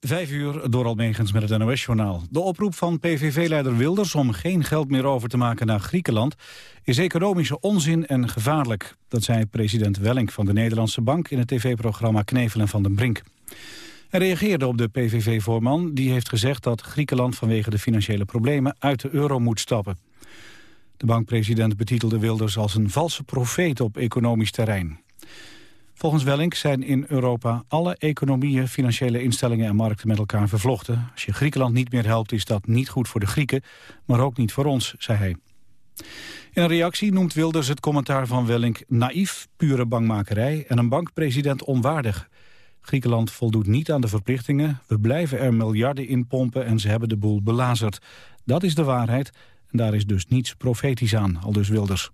Vijf uur door Almegens met het NOS-journaal. De oproep van PVV-leider Wilders om geen geld meer over te maken naar Griekenland... is economische onzin en gevaarlijk. Dat zei president Wellink van de Nederlandse Bank... in het tv-programma Knevelen van den Brink. Hij reageerde op de PVV-voorman. Die heeft gezegd dat Griekenland vanwege de financiële problemen... uit de euro moet stappen. De bankpresident betitelde Wilders als een valse profeet op economisch terrein. Volgens Wellink zijn in Europa alle economieën, financiële instellingen en markten met elkaar vervlochten. Als je Griekenland niet meer helpt is dat niet goed voor de Grieken, maar ook niet voor ons, zei hij. In een reactie noemt Wilders het commentaar van Wellink naïef, pure bangmakerij en een bankpresident onwaardig. Griekenland voldoet niet aan de verplichtingen, we blijven er miljarden in pompen en ze hebben de boel belazerd. Dat is de waarheid en daar is dus niets profetisch aan, al dus Wilders.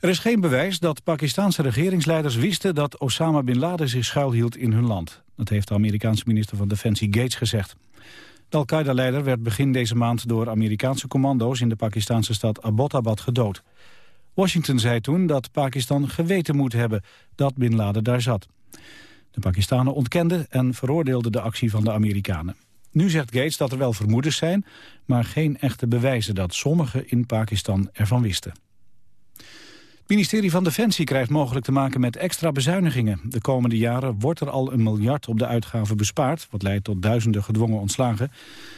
Er is geen bewijs dat Pakistanse regeringsleiders wisten dat Osama Bin Laden zich schuilhield in hun land. Dat heeft de Amerikaanse minister van Defensie Gates gezegd. De Al-Qaeda-leider werd begin deze maand door Amerikaanse commando's in de Pakistanse stad Abbottabad gedood. Washington zei toen dat Pakistan geweten moet hebben dat Bin Laden daar zat. De Pakistanen ontkenden en veroordeelden de actie van de Amerikanen. Nu zegt Gates dat er wel vermoedens zijn, maar geen echte bewijzen dat sommigen in Pakistan ervan wisten. Het ministerie van Defensie krijgt mogelijk te maken met extra bezuinigingen. De komende jaren wordt er al een miljard op de uitgaven bespaard... wat leidt tot duizenden gedwongen ontslagen.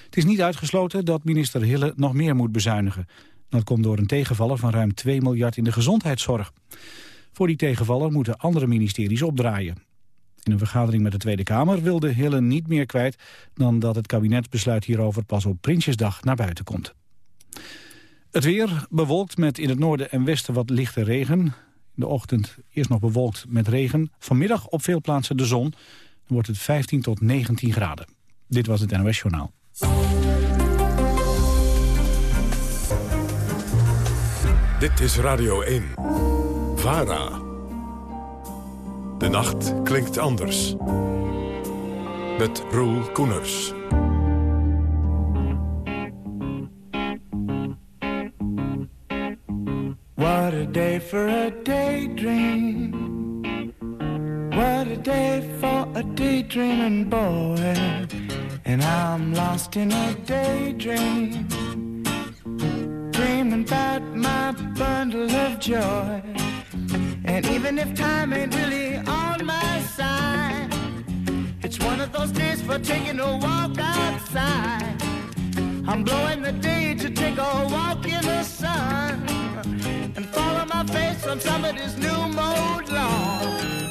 Het is niet uitgesloten dat minister Hille nog meer moet bezuinigen. Dat komt door een tegenvaller van ruim 2 miljard in de gezondheidszorg. Voor die tegenvaller moeten andere ministeries opdraaien. In een vergadering met de Tweede Kamer wilde Hille niet meer kwijt... dan dat het kabinetsbesluit hierover pas op Prinsjesdag naar buiten komt. Het weer bewolkt met in het noorden en westen wat lichte regen. De ochtend eerst nog bewolkt met regen. Vanmiddag op veel plaatsen de zon. Dan wordt het 15 tot 19 graden. Dit was het NOS Journaal. Dit is Radio 1. VARA. De nacht klinkt anders. Met Roel Koeners. For a daydream. What a day for a daydreaming boy. And I'm lost in a daydream. Dreaming about my bundle of joy. And even if time ain't really on my side, it's one of those days for taking a walk outside. I'm blowing the day to take a walk in the sun and follow my face on some of somebody's new mode lawn.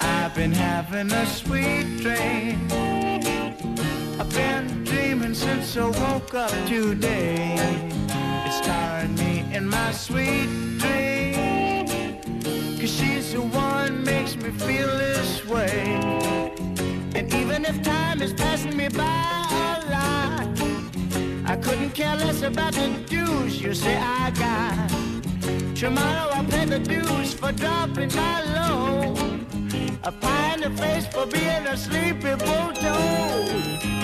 I've been having a sweet dream. I've been dreaming since I woke up today. It's starring me in my sweet dream. Cause she's the one makes me feel this way. And even if time is passing me by a lot, I couldn't care less about the dues you say I got. Tomorrow I'll pay the dues for dropping my load. A pie in the face for being a sleepy bulldog.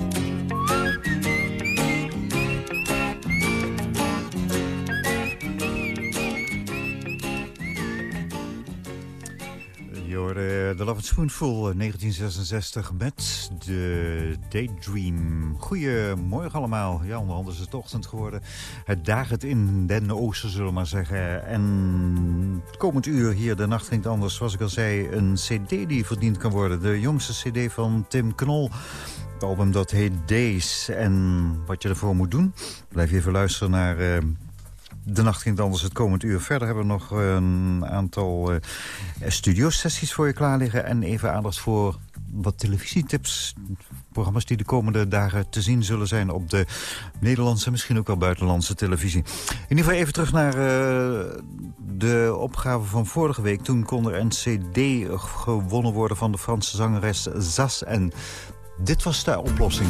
The Love Spoonful 1966 met de Daydream. Goedemorgen allemaal. Ja, onderhand is het ochtend geworden. Het dagert in den oosten, zullen we maar zeggen. En het komend uur hier, de nacht ging anders, zoals ik al zei... een cd die verdiend kan worden. De jongste cd van Tim Knol. Het album dat heet Days. En wat je ervoor moet doen, blijf even luisteren naar... Uh, De nacht ging anders het komend uur. Verder hebben we nog een aantal uh, studiosessies voor je klaar liggen. En even aandacht voor wat televisietips. Programma's die de komende dagen te zien zullen zijn op de Nederlandse, misschien ook wel buitenlandse televisie. In ieder geval even terug naar uh, de opgave van vorige week. Toen kon er een cd gewonnen worden van de Franse zangeres Zas. En dit was de oplossing.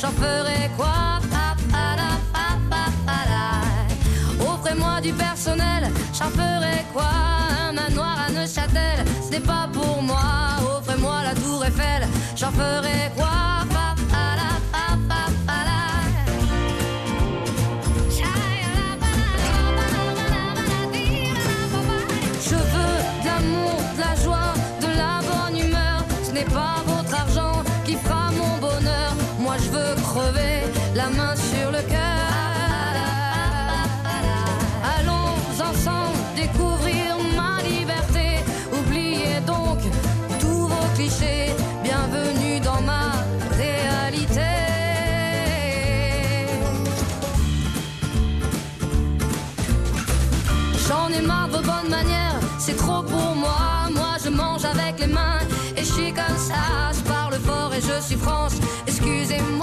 J'en ferai quoi? Offrez-moi du personnel, j'en ferai quoi? Un manoir à Neuchâtel, ce n'est pas pour moi. Offrez-moi la tour Eiffel, j'en ferai quoi? Bienvenue dans ma réalité. J'en ai marre de vos bonnes manières, c'est trop pour moi. Moi je mange avec les mains et je suis comme ça. Je parle fort et je suis France, excusez-moi.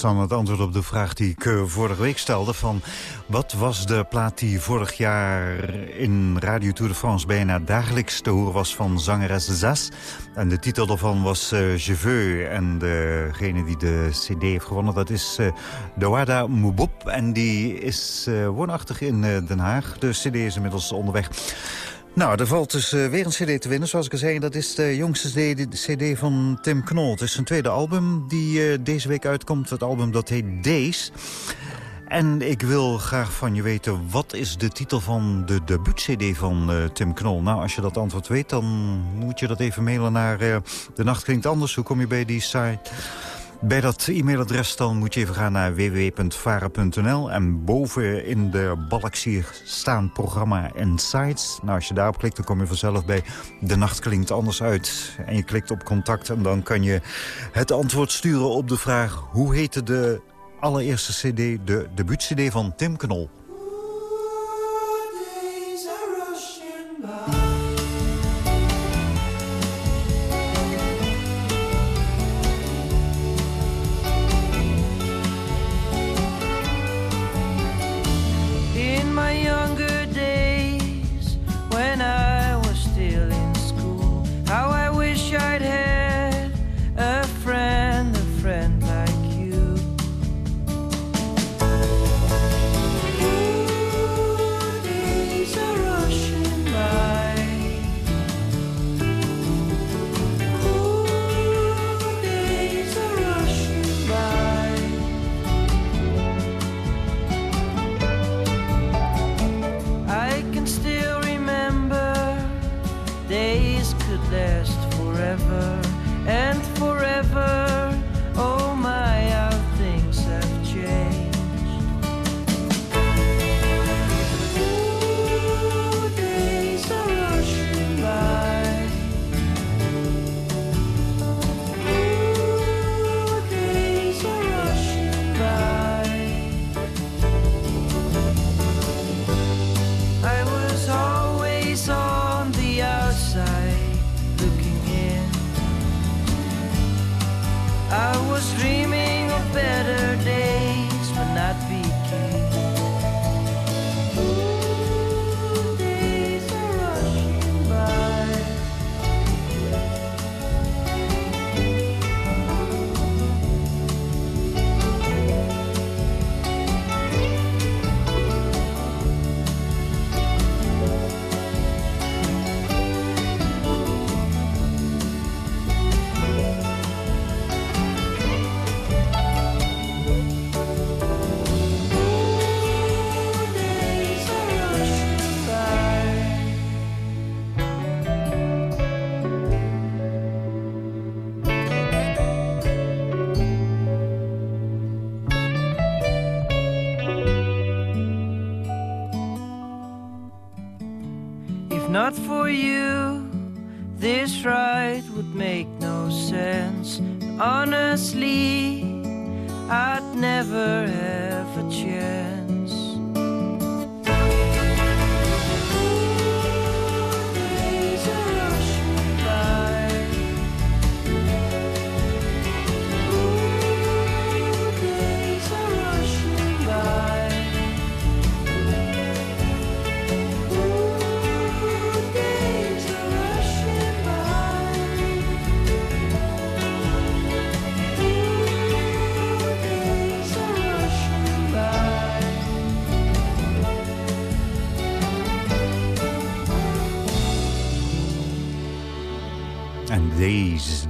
Dan het antwoord op de vraag die ik vorige week stelde... van wat was de plaat die vorig jaar in Radio Tour de France... bijna dagelijks te horen was van zangeres Zas. En de titel daarvan was uh, Je veux. En degene die de cd heeft gewonnen, dat is uh, Dawada Mubop. En die is woonachtig in Den Haag. De cd is inmiddels onderweg. Nou, er valt dus uh, weer een cd te winnen, zoals ik al zei. Dat is de jongste cd, cd van Tim Knol. Het is zijn tweede album die uh, deze week uitkomt. Het album dat heet Days. En ik wil graag van je weten, wat is de titel van de debuut-cd van uh, Tim Knol? Nou, als je dat antwoord weet, dan moet je dat even mailen naar De Nacht Klinkt Anders. Hoe kom je bij die site? Bij dat e-mailadres dan moet je even gaan naar www.vara.nl. En boven in de balk zie je staan programma en sites. Nou, als je daarop klikt, dan kom je vanzelf bij De Nacht Klinkt Anders uit. En je klikt op contact en dan kan je het antwoord sturen op de vraag... hoe heette de allereerste cd, de debuut-cd van Tim Knol. not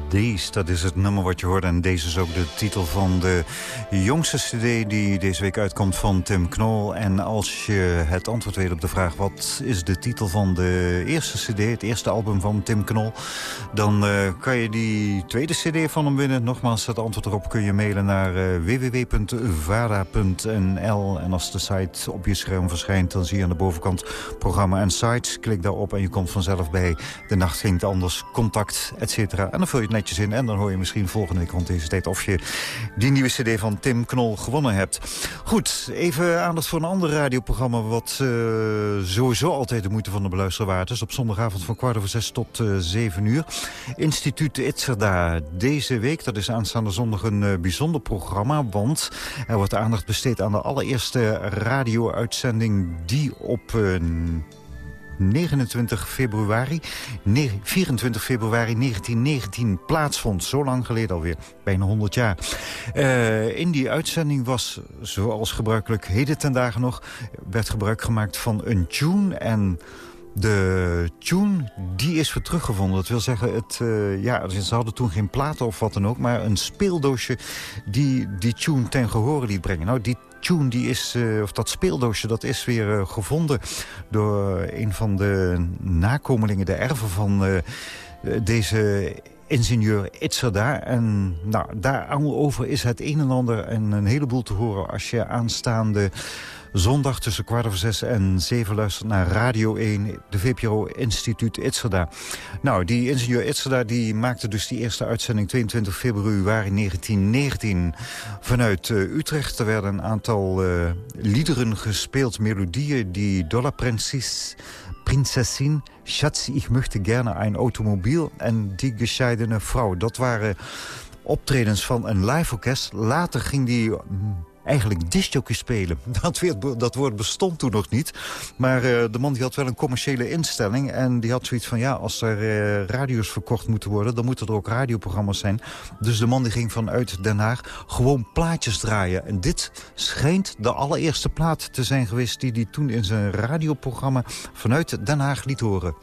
Days, dat is het nummer wat je hoort. En deze is ook de titel van de jongste cd die deze week uitkomt van Tim Knol. En als je het antwoord weet op de vraag... wat is de titel van de eerste cd, het eerste album van Tim Knol... dan uh, kan je die tweede cd van hem winnen. Nogmaals, het antwoord erop kun je mailen naar uh, www.vara.nl. En als de site op je scherm verschijnt... dan zie je aan de bovenkant programma en sites. Klik daarop en je komt vanzelf bij De Nacht Ging Anders, contact, et cetera. En dan je het netjes in en dan hoor je misschien volgende week rond deze tijd... of je die nieuwe cd van Tim Knol gewonnen hebt. Goed, even aandacht voor een ander radioprogramma... wat uh, sowieso altijd de moeite van de beluisteren waard is. Op zondagavond van kwart over zes tot uh, zeven uur. Instituut Itzerda. Deze week, dat is aanstaande zondag een uh, bijzonder programma... want er wordt aandacht besteed aan de allereerste radio-uitzending... die op 29 februari, 24 februari 1919 plaatsvond. Zo lang geleden alweer, bijna 100 jaar. Uh, in die uitzending was, zoals gebruikelijk heden ten dagen nog... werd gebruik gemaakt van een tune en... De tune, die is weer teruggevonden. Dat wil zeggen, het, uh, ja, ze hadden toen geen platen of wat dan ook... maar een speeldoosje die die tune ten gehore liet brengen. Nou, die tune, die is, uh, of dat speeldoosje, dat is weer uh, gevonden door een van de nakomelingen, de erven van deze ingenieur Itzerda. En nou, daarover is het een en ander en een heleboel te horen als je aanstaande Zondag tussen kwart over zes en zeven luistert naar Radio 1, de VPRO Instituut Itzerda. Nou, die ingenieur Itzerda die maakte dus die eerste uitzending 22 februari 1919 vanuit uh, Utrecht. Er werden een aantal uh, liederen gespeeld, melodieën die Dollar Prinses, Prinzessin, Schatz, ich möchte gerne ein Automobiel en die gescheidene vrouw. Dat waren optredens van een live orkest. Later ging die mm, eigenlijk discjockey spelen. Dat, dat woord bestond toen nog niet. Maar uh, de man die had wel een commerciële instelling. En die had zoiets van, ja, als er uh, radio's verkocht moeten worden... dan moeten er ook radioprogramma's zijn. Dus de man die ging vanuit Den Haag gewoon plaatjes draaien. En dit schijnt de allereerste plaat te zijn geweest... die hij toen in zijn radioprogramma vanuit Den Haag liet horen.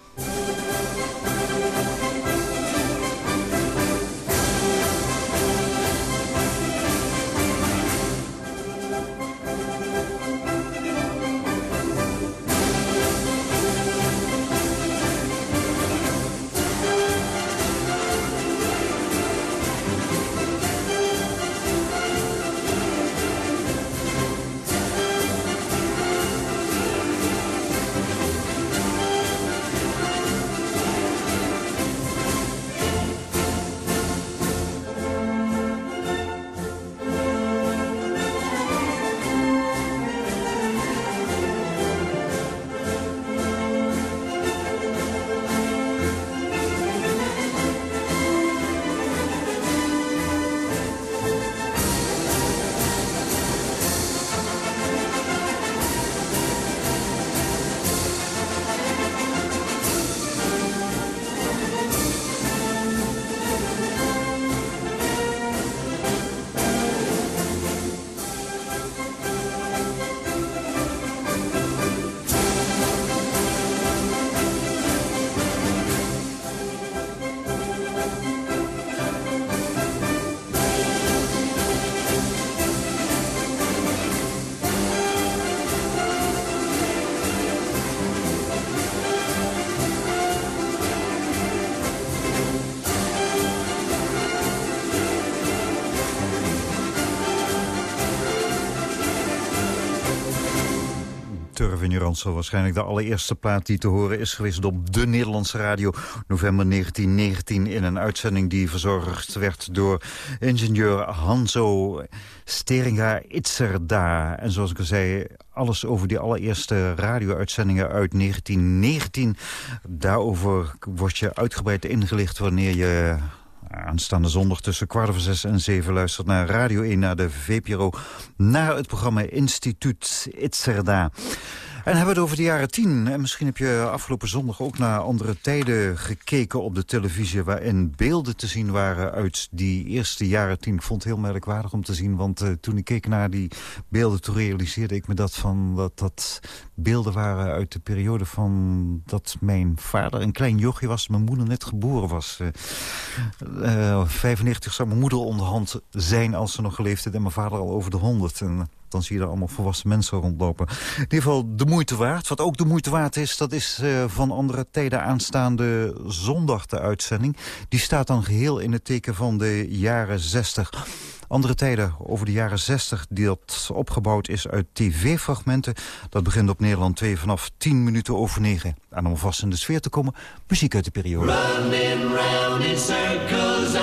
Zal waarschijnlijk de allereerste plaat die te horen is geweest op de Nederlandse radio. November 1919 in een uitzending die verzorgd werd door ingenieur Hanzo Steringa Itzerda. En zoals ik al zei, alles over die allereerste radio-uitzendingen uit 1919. Daarover wordt je uitgebreid ingelicht wanneer je aanstaande zondag tussen kwart over zes en zeven luistert naar Radio 1, naar de VPRO, naar het programma Instituut Itzerda. En hebben we het over de jaren tien. En misschien heb je afgelopen zondag ook naar andere tijden gekeken op de televisie... waarin beelden te zien waren uit die eerste jaren tien. Ik vond het heel merkwaardig om te zien, want uh, toen ik keek naar die beelden... toen realiseerde ik me dat, van, dat dat beelden waren uit de periode van dat mijn vader een klein jochje was... mijn moeder net geboren was. Uh, uh, 95 zou mijn moeder onderhand zijn als ze nog geleefd had... en mijn vader al over de 100. En dan zie je er allemaal volwassen mensen rondlopen. In ieder geval de moeite waard. Wat ook de moeite waard is, dat is uh, van andere tijden aanstaande zondag de uitzending. Die staat dan geheel in het teken van de jaren 60. Andere tijden over de jaren 60 die dat opgebouwd is uit tv-fragmenten. Dat begint op Nederland 2 vanaf 10 minuten over 9. En om vast in de sfeer te komen, muziek uit de periode. Running round in circles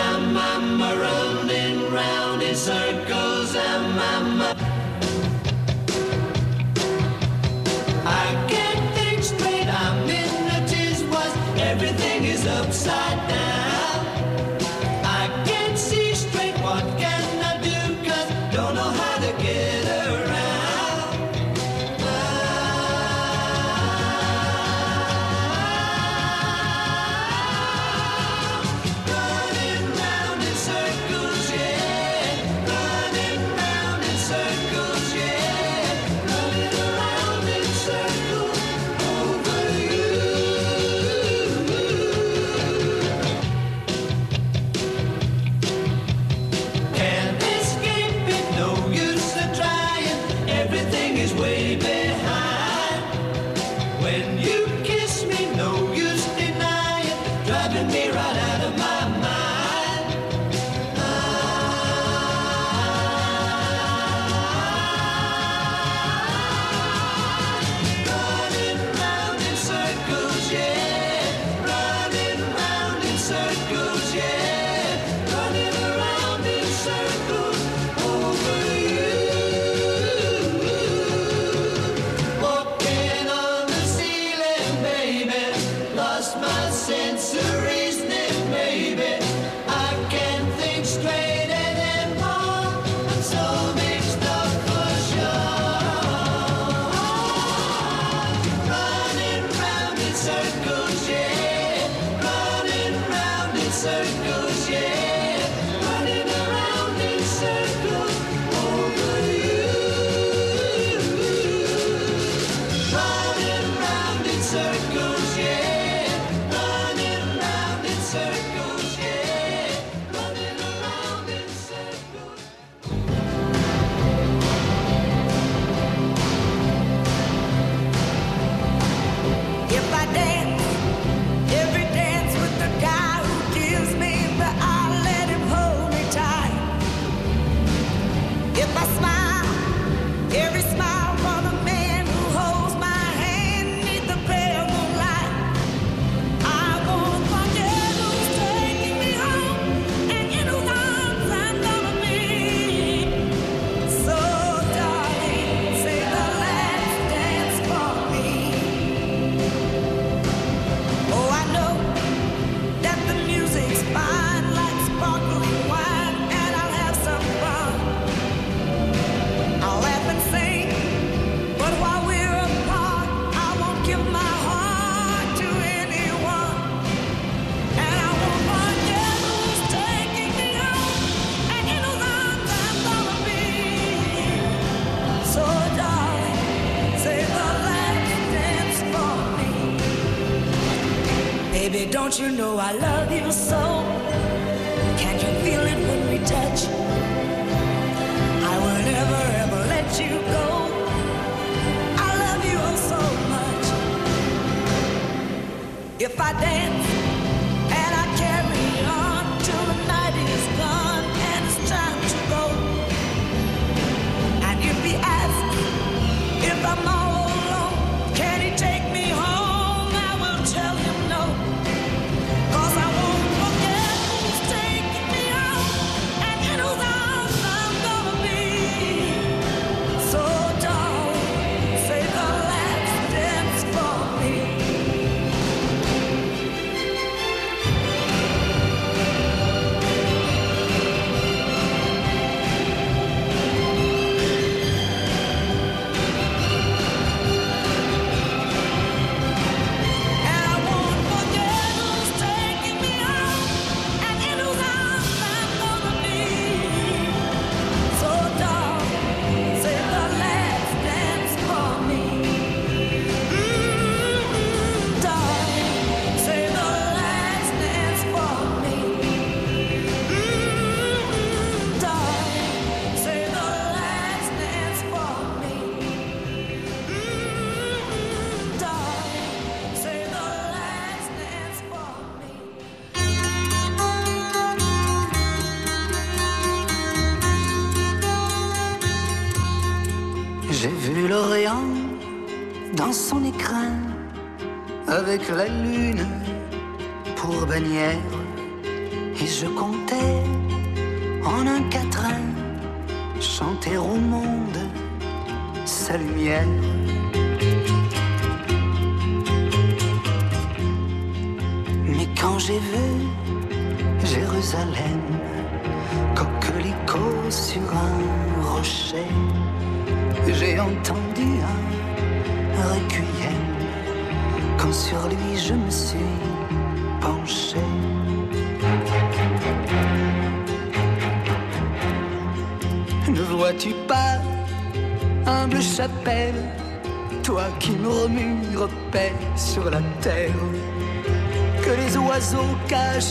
Michelin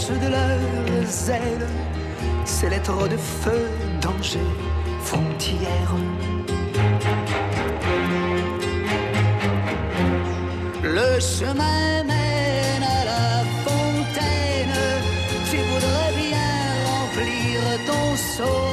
de leurs ailes ces lettres de feu, danger, frontière. Le chemin mène à la fontaine. Tu voudrais bien remplir ton seau.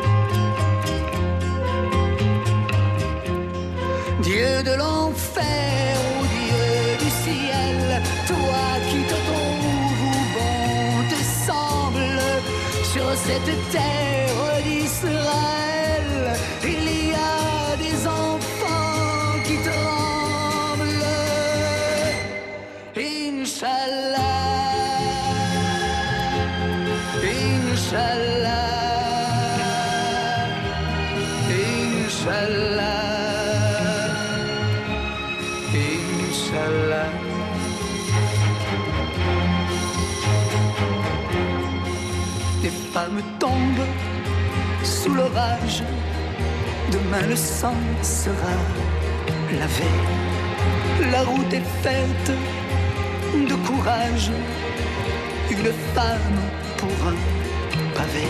Dieu de l'enfer, ô Dieu du ciel, toi qui te trouves bon te semble sur cette terre d'Israël, il y a des enfants qui tremblent. Inch'Allah, Inch'Allah. Inch'Allah. rame tombe sous l'orage. Demain le sang sera lavé. La route est faite de courage. Une femme pour un pavé.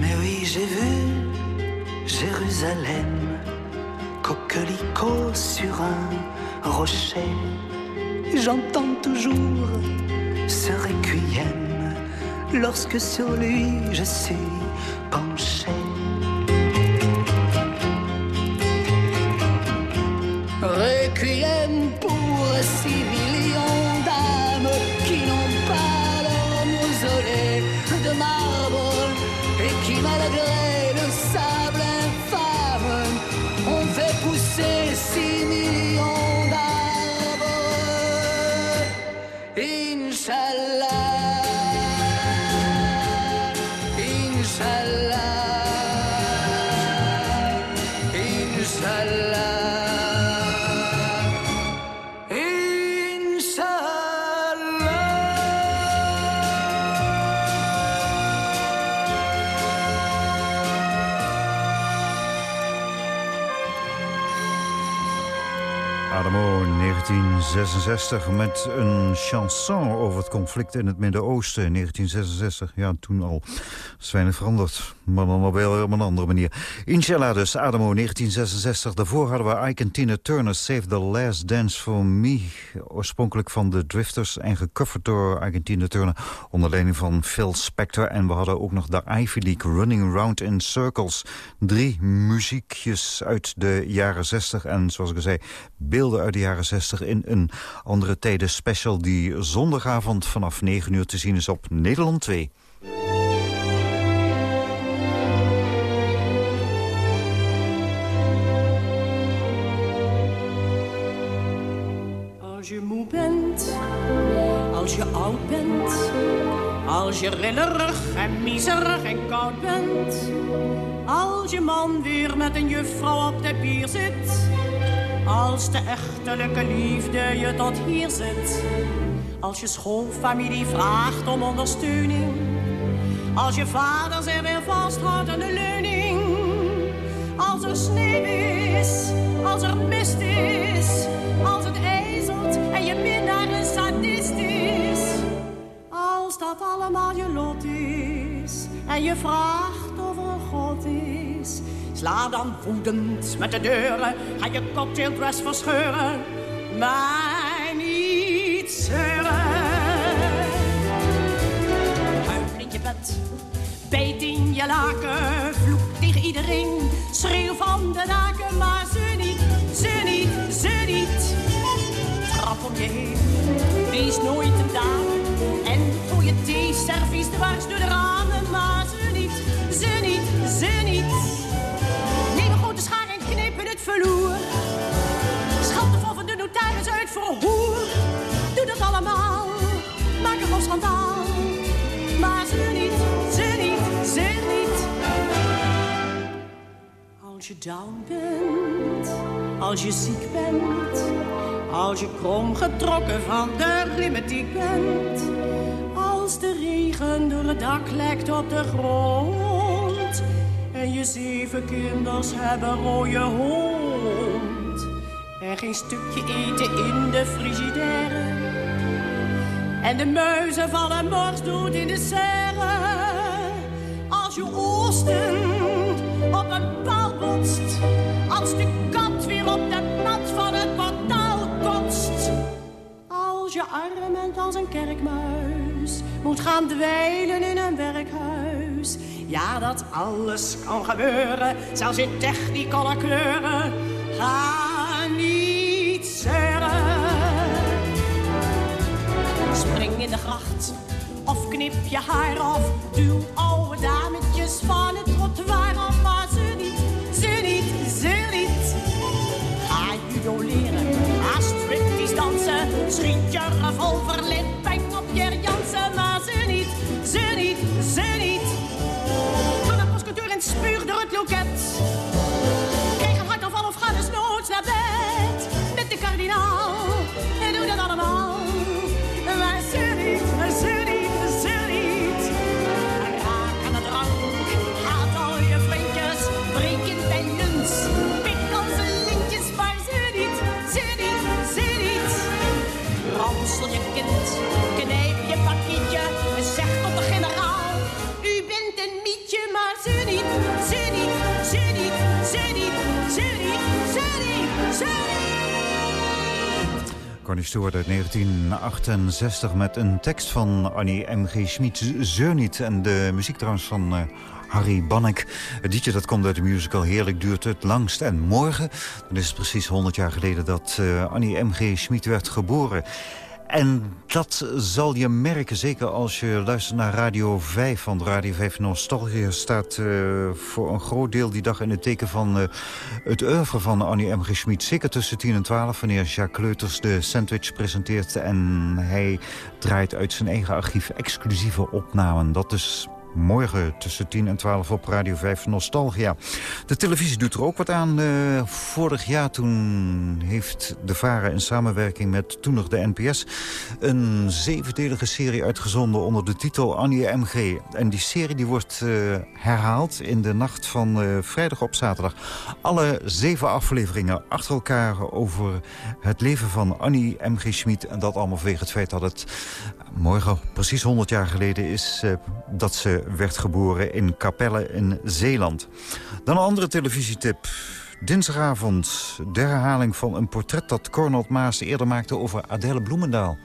Mais oui, j'ai vu Jérusalem, coquelicot sur un rocher J'entends toujours ce requiem lorsque sur lui je suis penché. 1966 met een chanson over het conflict in het Midden-Oosten. 1966, ja, toen al. Is weinig veranderd, maar dan op wel op een andere manier. Inshallah dus, Adamo 1966. Daarvoor hadden we Ike en Turner, Save the Last Dance for Me. Oorspronkelijk van de Drifters en gecoverd door Ike Turner. Onder leiding van Phil Spector. En we hadden ook nog de Ivy League, Running Around in Circles. Drie muziekjes uit de jaren 60 en zoals ik al zei beelden uit de jaren 60 in een andere tijden special... die zondagavond vanaf 9 uur te zien is op Nederland 2. Als je oud bent, als je rillerig en miserig en koud bent, als je man weer met een juffrouw op de bier zit, als de echtelijke liefde je tot hier zit, als je schoolfamilie vraagt om ondersteuning, als je vader zich weer vasthoudt aan de leuning, als er sneeuw is, als er mist is, als het ijzelt en je minnaar is. Als dat allemaal je lot is en je vraagt of er God is. Sla dan woedend met de deuren, ga je cocktaildress verscheuren, maar niet zeuren. Huil in je bed, beet in je laken, vloek tegen iedereen, schreeuw van de daken, maar ze niet, ze niet, ze niet. Trap om je heen, wees nooit een dame dwars door de ramen, maar ze niet, ze niet, ze niet. Neem een grote schaar en knip in het verloer. Scheld de van de notaris uit voor een hoer. Doe dat allemaal, maak een schandaal. Maar ze niet, ze niet, ze niet. Als je down bent, als je ziek bent, als je kromgetrokken van de rheumatiek bent, door het dak lekt op de grond en je zeven kinders hebben rode hond en geen stukje eten in de frigidaire en de muizen vallen borstdood in de serre. Als je oosten op een paal botst. Als de kat weer op de mat van het portaal kotst. Als je arm bent als een kerkmuis. Moet gaan dweilen in een werkhuis. Ja, dat alles kan gebeuren. Zelfs in technicolor kleuren. Ga niet zeuren. Spring in de gracht of knip je haar af. Duw oude dametjes van het City, Connie Stewart uit 1968 met een tekst van Annie M.G. Schmid, Zeunit en de muziek trouwens van eh, Harry Bannek. Het liedje dat komt uit de musical Heerlijk duurt het langst. En morgen, dan is precies 100 jaar geleden... dat uh, Annie M.G. Schmid werd geboren... En dat zal je merken, zeker als je luistert naar Radio 5. Want Radio 5 Nostalgia staat uh, voor een groot deel die dag in het teken van uh, het oeuvre van Annie M. G. Schmid. Zeker tussen 10 en 12, wanneer Jacques Kleuters de sandwich presenteert. En hij draait uit zijn eigen archief exclusieve opnamen. Dat is Morgen tussen 10 en 12 op Radio 5 Nostalgia. De televisie doet er ook wat aan. Uh, vorig jaar toen heeft de VARA in samenwerking met toen nog de NPS... een zevendelige serie uitgezonden onder de titel Annie MG. En die serie die wordt uh, herhaald in de nacht van uh, vrijdag op zaterdag. Alle zeven afleveringen achter elkaar over het leven van Annie M.G. Schmid. En dat allemaal vanwege het feit dat het morgen precies 100 jaar geleden is dat ze werd geboren in Capelle in Zeeland. Dan een andere televisietip. Dinsdagavond de herhaling van een portret dat Cornel Maas eerder maakte over Adèle Bloemendaal.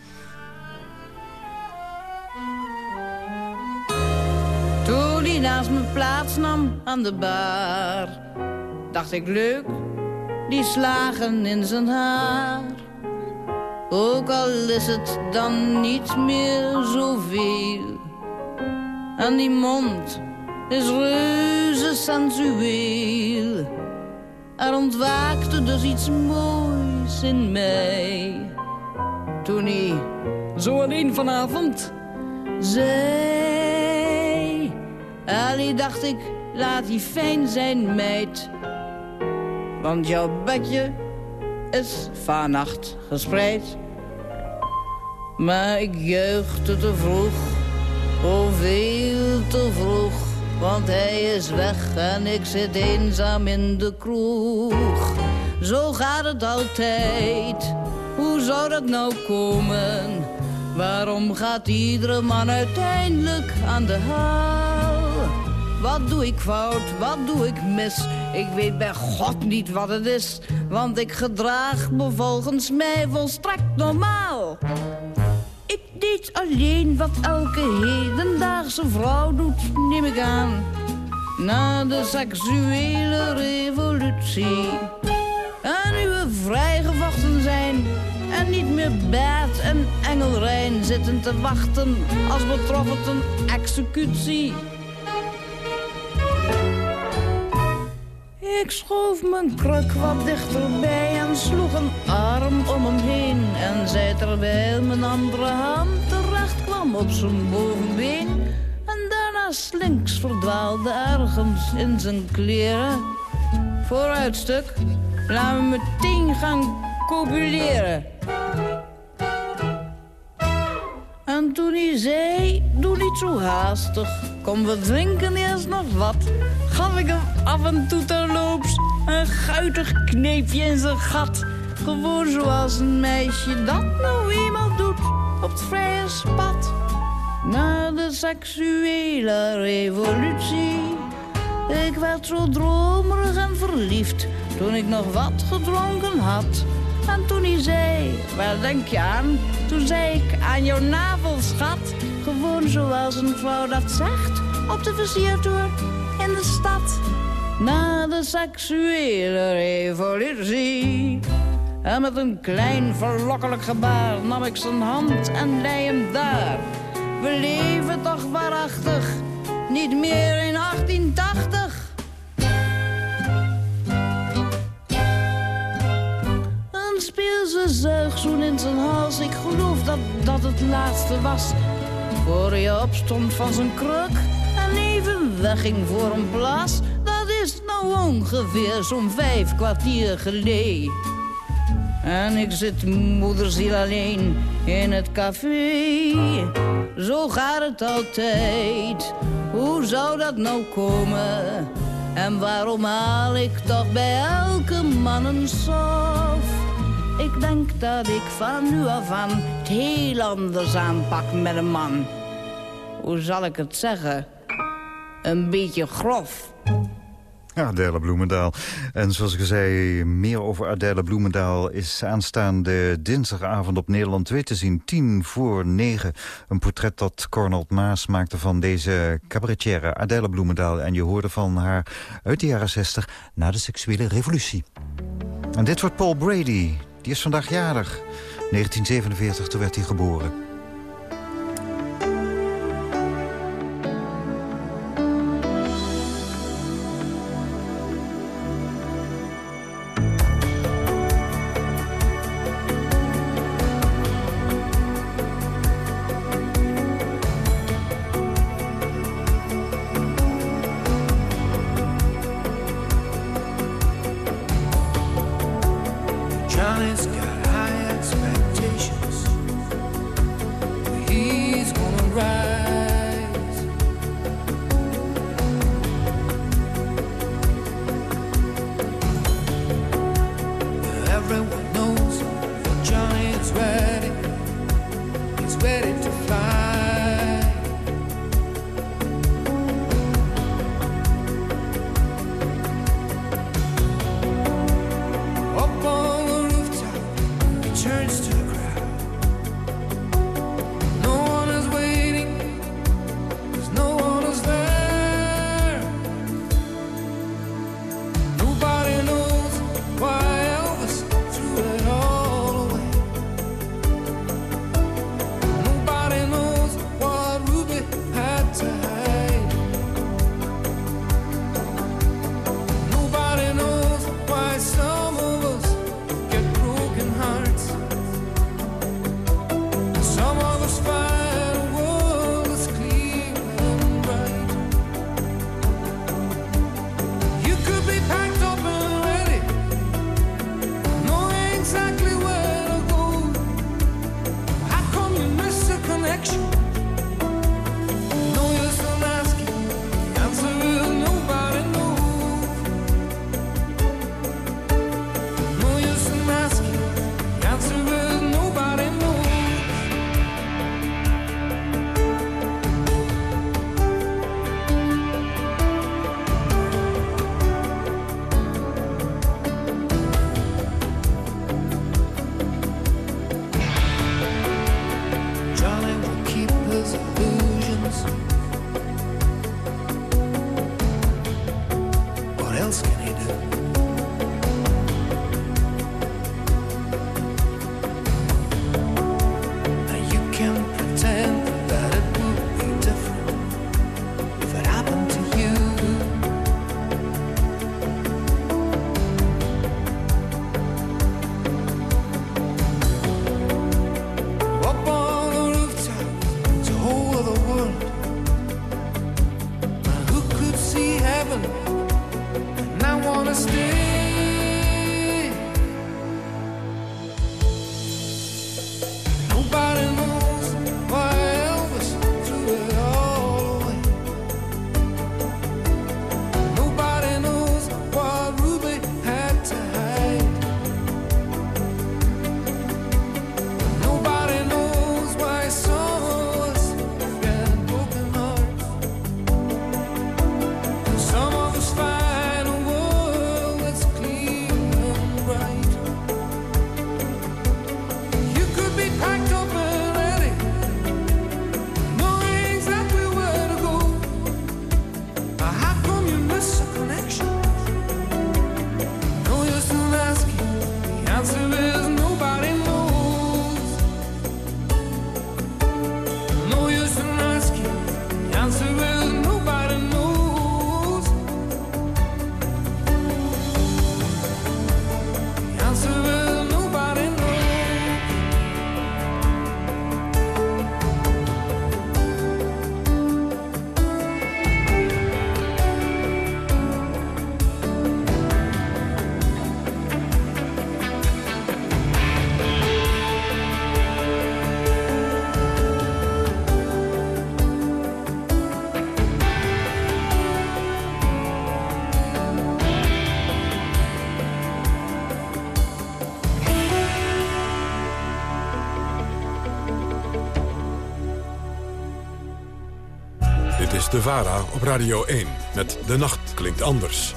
Toen hij naast me plaats nam aan de bar, dacht ik leuk, die slagen in zijn haar. Ook al is het dan niet meer zoveel. En die mond is reuze sensueel. Er ontwaakte dus iets moois in mij. Toen hij zo alleen vanavond zei... Ali dacht ik, laat die fijn zijn meid. Want jouw bedje is vannacht gespreid. Maar ik juichte te vroeg, oh veel te vroeg. Want hij is weg en ik zit eenzaam in de kroeg. Zo gaat het altijd, hoe zou dat nou komen? Waarom gaat iedere man uiteindelijk aan de haal? Wat doe ik fout, wat doe ik mis? Ik weet bij God niet wat het is, want ik gedraag me volgens mij volstrekt normaal. Ik deed alleen wat elke hedendaagse vrouw doet, neem ik aan. Na de seksuele revolutie. En we vrijgevochten zijn en niet meer Bert en Engelrein zitten te wachten als betrof het een executie. Ik schoof mijn kruk wat dichterbij en sloeg een arm om hem heen. En zei terwijl mijn andere hand terecht kwam op zijn bovenbeen. En daarna slinks verdwaalde ergens in zijn kleren. Vooruitstuk, laten we meteen gaan copuleren. En toen hij zei, doe niet zo haastig. Kom, we drinken eerst nog wat. Gaf ik hem af en toe terloops een guitig kneepje in zijn gat. Gewoon zoals een meisje dat nou eenmaal doet op het vrije spat. Na de seksuele revolutie. Ik werd zo dromerig en verliefd toen ik nog wat gedronken had. En toen hij zei, waar denk je aan? Toen zei ik, aan jouw navel, schat. Gewoon zoals een vrouw dat zegt, op de versiertoer in de stad. Na de seksuele revolutie. En met een klein verlokkelijk gebaar nam ik zijn hand en lei hem daar. We leven toch waarachtig, niet meer in 1880. Een speelse zuigzoen in zijn hals, ik geloof dat dat het laatste was. Voor hij opstond van zijn kruk even wegging voor een plas. Dat is nou ongeveer zo'n vijf kwartier geleden. En ik zit moederziel alleen in het café. Zo gaat het altijd. Hoe zou dat nou komen? En waarom haal ik toch bij elke man een sof? Ik denk dat ik van nu af aan het heel anders aanpak met een man. Hoe zal ik het zeggen? een beetje grof. Adèle Bloemendaal. En zoals ik zei, meer over Adèle Bloemendaal... is aanstaande dinsdagavond op Nederland 2 te zien. 10 voor 9. Een portret dat Cornel Maas maakte van deze cabaretière Adèle Bloemendaal. En je hoorde van haar uit de jaren 60 na de seksuele revolutie. En dit wordt Paul Brady. Die is vandaag jarig. 1947, toen werd hij geboren. de VARA op Radio 1 met De Nacht Klinkt Anders.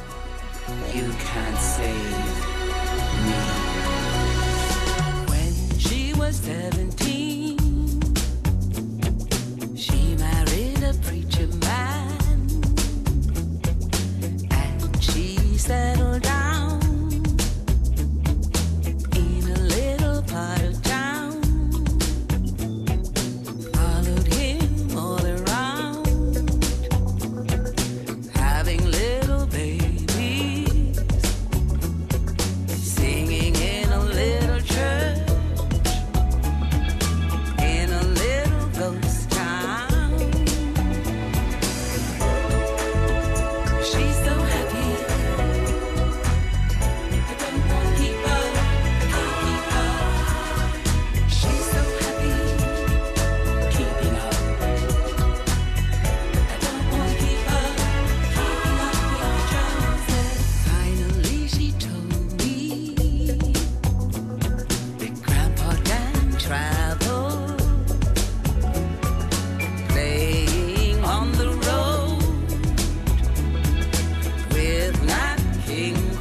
sing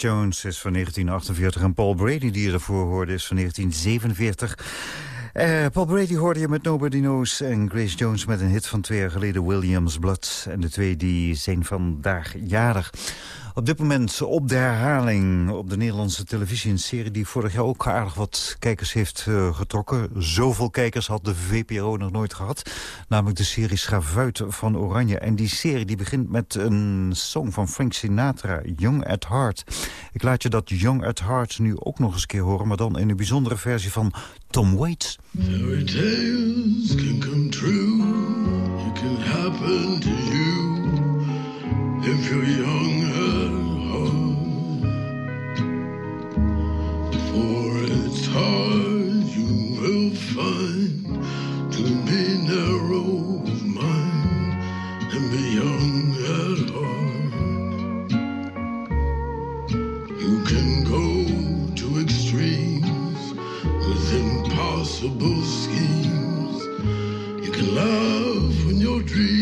Jones is van 1948 en Paul Brady, die ervoor hoorde, is van 1947. Eh, Paul Brady hoorde je met Nobody Knows en Grace Jones met een hit van twee jaar geleden, Williams Blood. En de twee die zijn vandaag jarig. Op dit moment op de herhaling op de Nederlandse televisie... een serie die vorig jaar ook aardig wat kijkers heeft eh, getrokken. Zoveel kijkers had de VPRO nog nooit gehad. Namelijk de serie Schavuit van Oranje. En die serie die begint met een song van Frank Sinatra, Young at Heart. Ik laat je dat Young at Heart nu ook nog eens een keer horen... maar dan in een bijzondere versie van Tom Waits. Fairy tales can come true. It can happen to you if you're young For it's hard you will find to be narrow of mind and be young at heart. You can go to extremes with impossible schemes. You can love when your dreams.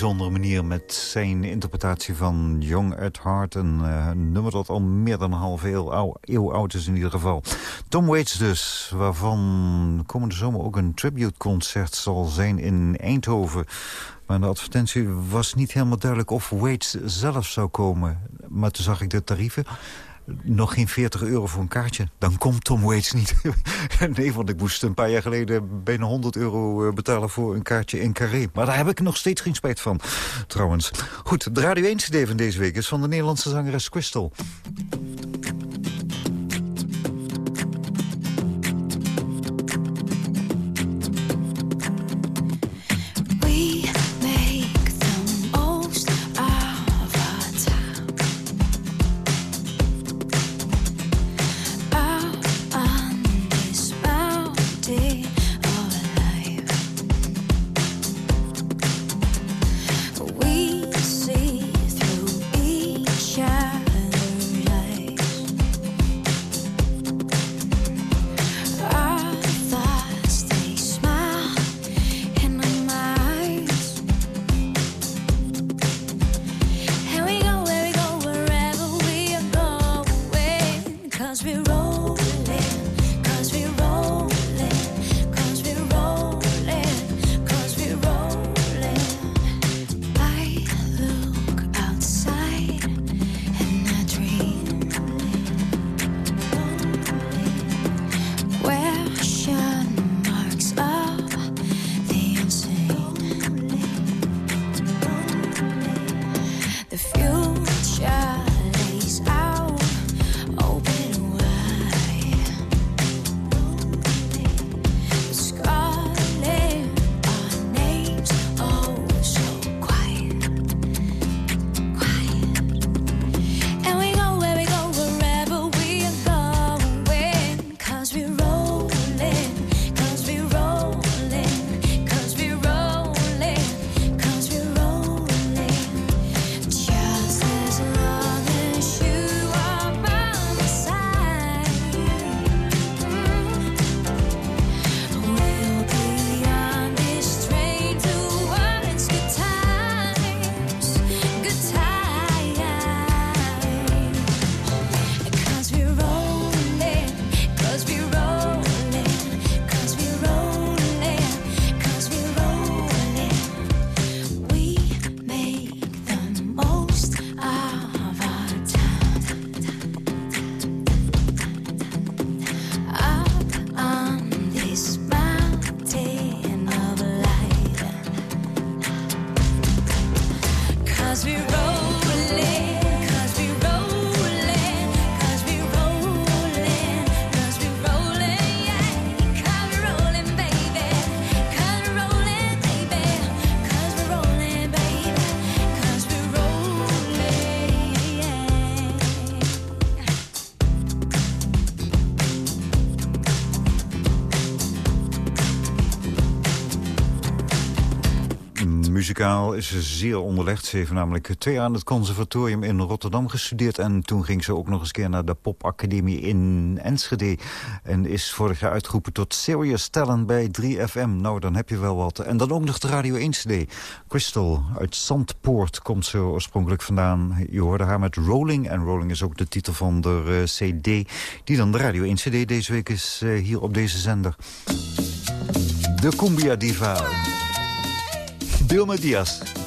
Bijzondere manier met zijn interpretatie van Young at Heart. Een eh, nummer dat al meer dan een half eeuw, ou- eeuw oud is in ieder geval. Tom Waits dus, waarvan komende zomer ook een tributeconcert zal zijn in Eindhoven. Maar de advertentie was niet helemaal duidelijk of Waits zelf zou komen. Maar toen zag ik de tarieven. Nog geen 40 euro voor een kaartje. Dan komt Tom Waits niet. nee, want ik moest een paar jaar geleden bijna 100 euro eh, betalen voor een kaartje in Carré. Maar daar heb ik nog steeds geen spijt van, trouwens. Goed, de Radio 1 CD van deze week is van de Nederlandse zangeres Crystal. muzikaal is ze zeer onderlegd. Ze heeft namelijk twee jaar aan het conservatorium in Rotterdam gestudeerd. En toen ging ze ook nog eens keer naar de popacademie in Enschede. En is vorig jaar uitgeroepen tot serious talent bij 3FM. Nou, dan heb je wel wat. En dan ook nog de Radio 1 CD. Crystal uit Zandpoort komt ze oorspronkelijk vandaan. Je hoorde haar met Rolling. En Rolling is ook de titel van de eh, CD. Die dan de Radio 1 CD deze week is eh, hier op deze zender. De Cumbia Diva. Dilma Dias.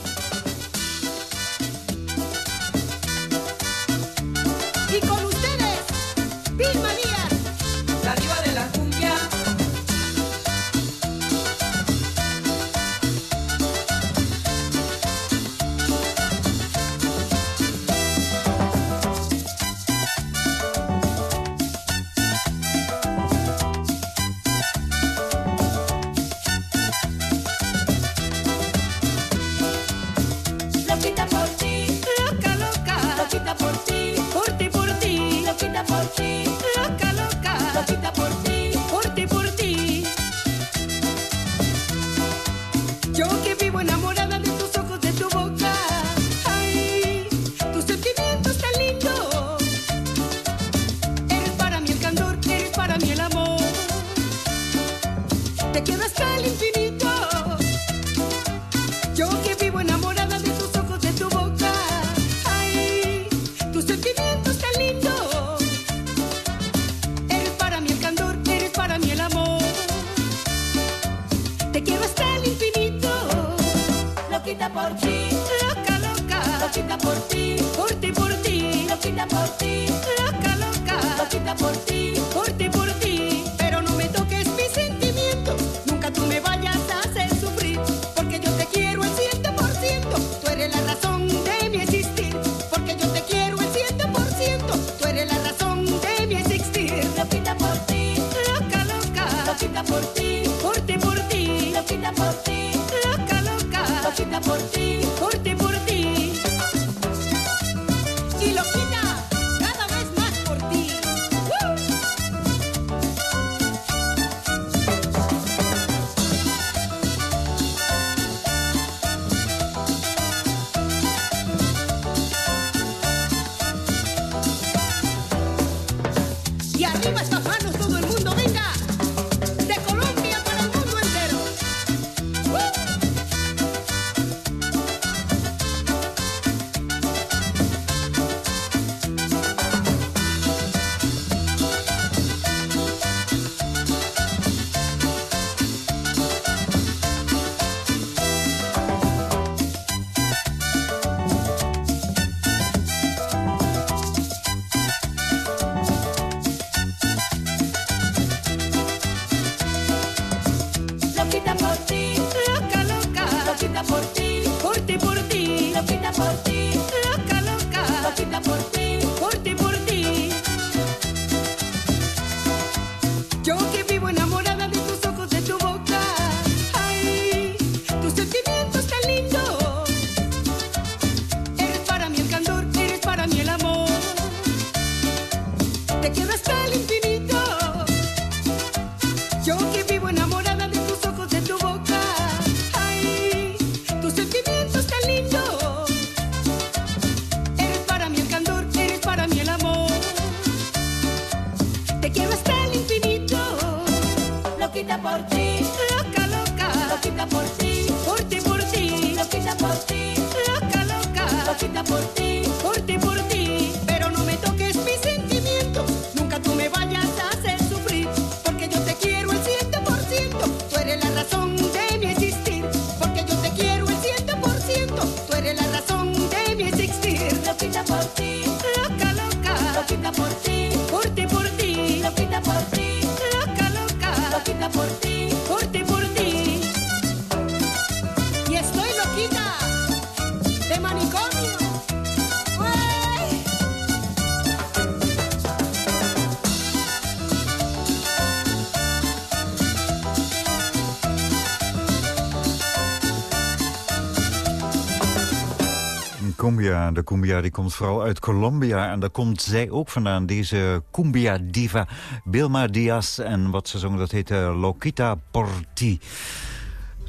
cumbia. De cumbia die komt vooral uit Colombia. En daar komt zij ook vandaan, deze cumbia diva Bilma Diaz. En wat ze zongen dat heette Loquita Porti.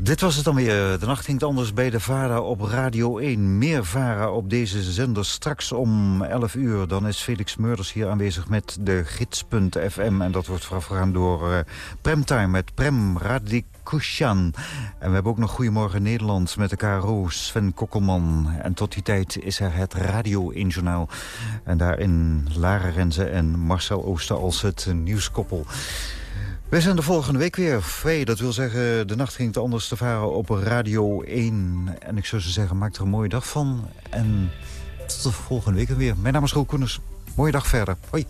Dit was het dan weer. De nacht ging het anders bij de VARA op Radio 1. Meer VARA op deze zender straks om 11 uur. Dan is Felix Meurders hier aanwezig met de gids.fm. En dat wordt voorafgegaan door eh, Premtime met Prem Radik Radikushan. En we hebben ook nog Goedemorgen Nederland met de KRO Sven Kokkelman. En tot die tijd is er het Radio 1 Journaal. En daarin Lara Renze en Marcel Ooster als het nieuwskoppel. Wij zijn de volgende week weer. Hey, dat wil zeggen, de nacht ging het anders te varen op Radio 1. En ik zou zo zeggen, maak er een mooie dag van. En tot de volgende week weer. Mijn naam is Roel Koeners. Mooie dag verder. Hoi.